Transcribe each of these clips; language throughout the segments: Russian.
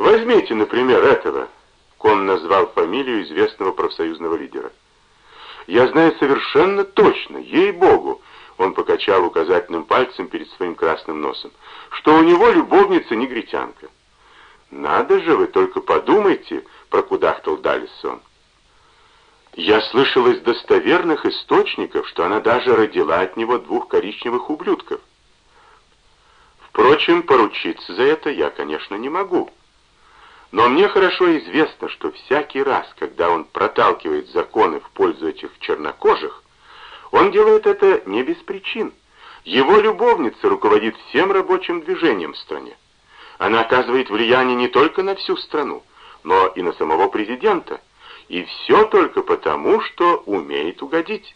Возьмите, например, этого. Кон назвал фамилию известного профсоюзного лидера. Я знаю совершенно точно, ей-богу, он покачал указательным пальцем перед своим красным носом, что у него любовница негритянка. «Надо же, вы только подумайте», — прокудахтал Далисон. «Я слышал из достоверных источников, что она даже родила от него двух коричневых ублюдков. Впрочем, поручиться за это я, конечно, не могу. Но мне хорошо известно, что всякий раз, когда он проталкивает законы в пользу этих чернокожих, он делает это не без причин. Его любовница руководит всем рабочим движением в стране. Она оказывает влияние не только на всю страну, но и на самого президента. И все только потому, что умеет угодить.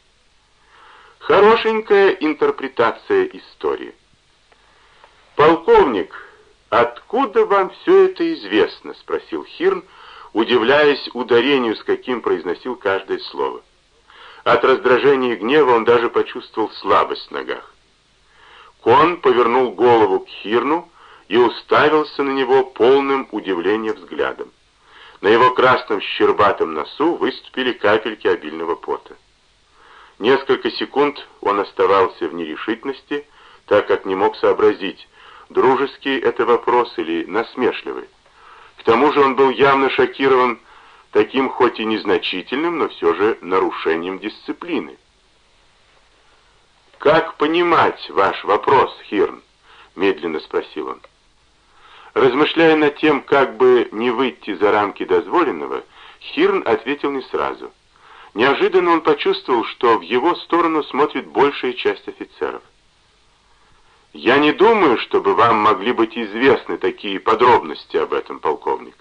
Хорошенькая интерпретация истории. «Полковник, откуда вам все это известно?» — спросил Хирн, удивляясь ударению, с каким произносил каждое слово. От раздражения и гнева он даже почувствовал слабость в ногах. Кон повернул голову к Хирну, и уставился на него полным удивления взглядом. На его красном щербатом носу выступили капельки обильного пота. Несколько секунд он оставался в нерешительности, так как не мог сообразить, дружеский это вопрос или насмешливый. К тому же он был явно шокирован таким хоть и незначительным, но все же нарушением дисциплины. «Как понимать ваш вопрос, Хирн?» — медленно спросил он. Размышляя над тем, как бы не выйти за рамки дозволенного, Хирн ответил не сразу. Неожиданно он почувствовал, что в его сторону смотрит большая часть офицеров. «Я не думаю, чтобы вам могли быть известны такие подробности об этом, полковник».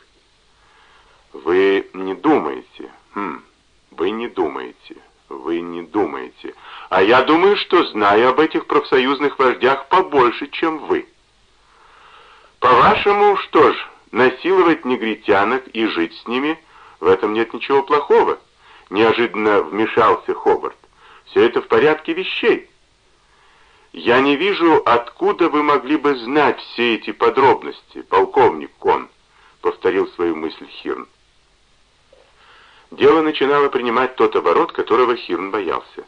«Вы не думаете. Хм, вы не думаете. Вы не думаете. А я думаю, что знаю об этих профсоюзных вождях побольше, чем вы». По-вашему, что ж, насиловать негритянок и жить с ними, в этом нет ничего плохого? Неожиданно вмешался Хобарт. Все это в порядке вещей. Я не вижу, откуда вы могли бы знать все эти подробности, полковник Кон, повторил свою мысль Хирн. Дело начинало принимать тот оборот, которого Хирн боялся.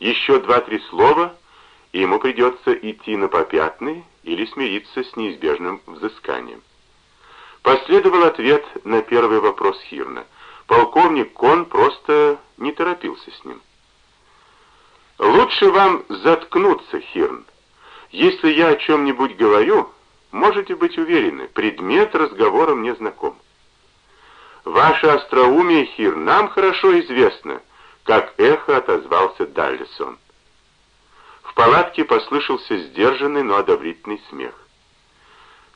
Еще два-три слова, и ему придется идти на попятный или смириться с неизбежным взысканием. Последовал ответ на первый вопрос Хирна. Полковник Кон просто не торопился с ним. «Лучше вам заткнуться, Хирн. Если я о чем-нибудь говорю, можете быть уверены, предмет разговора мне знаком. Ваше остроумие, Хирн, нам хорошо известно, как эхо отозвался Даллисон. В палатке послышался сдержанный, но одобрительный смех.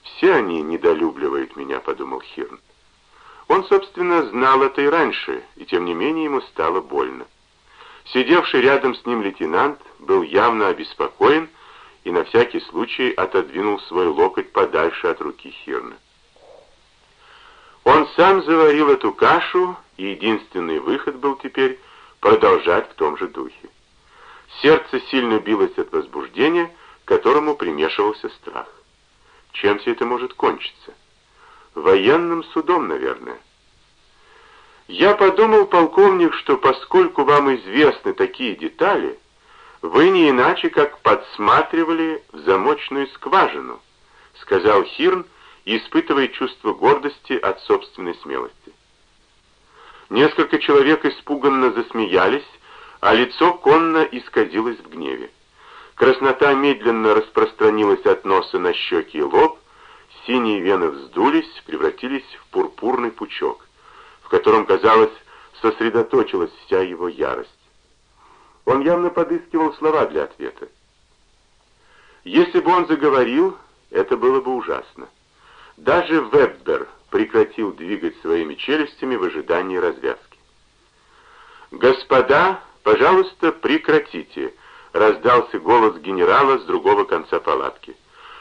«Все они недолюбливают меня», — подумал Хирн. Он, собственно, знал это и раньше, и тем не менее ему стало больно. Сидевший рядом с ним лейтенант был явно обеспокоен и на всякий случай отодвинул свой локоть подальше от руки Хирна. Он сам заварил эту кашу, и единственный выход был теперь продолжать в том же духе. Сердце сильно билось от возбуждения, к которому примешивался страх. Чем все это может кончиться? Военным судом, наверное. Я подумал, полковник, что поскольку вам известны такие детали, вы не иначе как подсматривали в замочную скважину, сказал Хирн, испытывая чувство гордости от собственной смелости. Несколько человек испуганно засмеялись, а лицо конно исказилось в гневе. Краснота медленно распространилась от носа на щеки и лоб, синие вены вздулись, превратились в пурпурный пучок, в котором, казалось, сосредоточилась вся его ярость. Он явно подыскивал слова для ответа. Если бы он заговорил, это было бы ужасно. Даже Веббер прекратил двигать своими челюстями в ожидании развязки. «Господа!» «Пожалуйста, прекратите», — раздался голос генерала с другого конца палатки.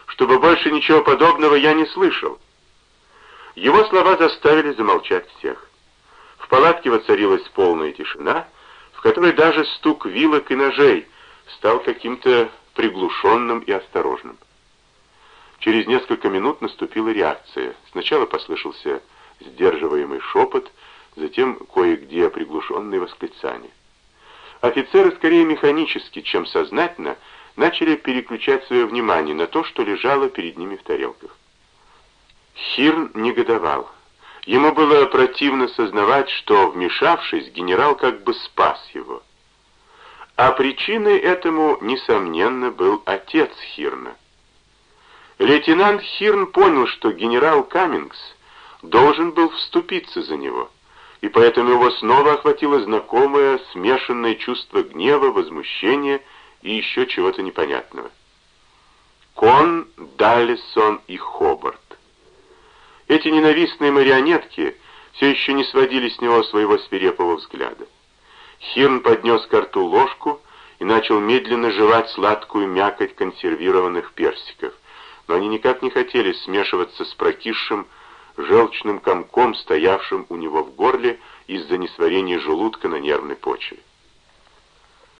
«Чтобы больше ничего подобного я не слышал». Его слова заставили замолчать всех. Палатке воцарилась полная тишина, в которой даже стук вилок и ножей стал каким-то приглушенным и осторожным. Через несколько минут наступила реакция. Сначала послышался сдерживаемый шепот, затем кое-где приглушенные восклицания. Офицеры скорее механически, чем сознательно, начали переключать свое внимание на то, что лежало перед ними в тарелках. Хирн негодовал. Ему было противно сознавать, что, вмешавшись, генерал как бы спас его. А причиной этому, несомненно, был отец Хирна. Лейтенант Хирн понял, что генерал Каммингс должен был вступиться за него, и поэтому его снова охватило знакомое смешанное чувство гнева, возмущения и еще чего-то непонятного. Кон, Даллисон и Хобарт. Эти ненавистные марионетки все еще не сводили с него своего свирепого взгляда. Хирн поднес к рту ложку и начал медленно жевать сладкую мякоть консервированных персиков, но они никак не хотели смешиваться с прокисшим желчным комком, стоявшим у него в горле из-за несварения желудка на нервной почве.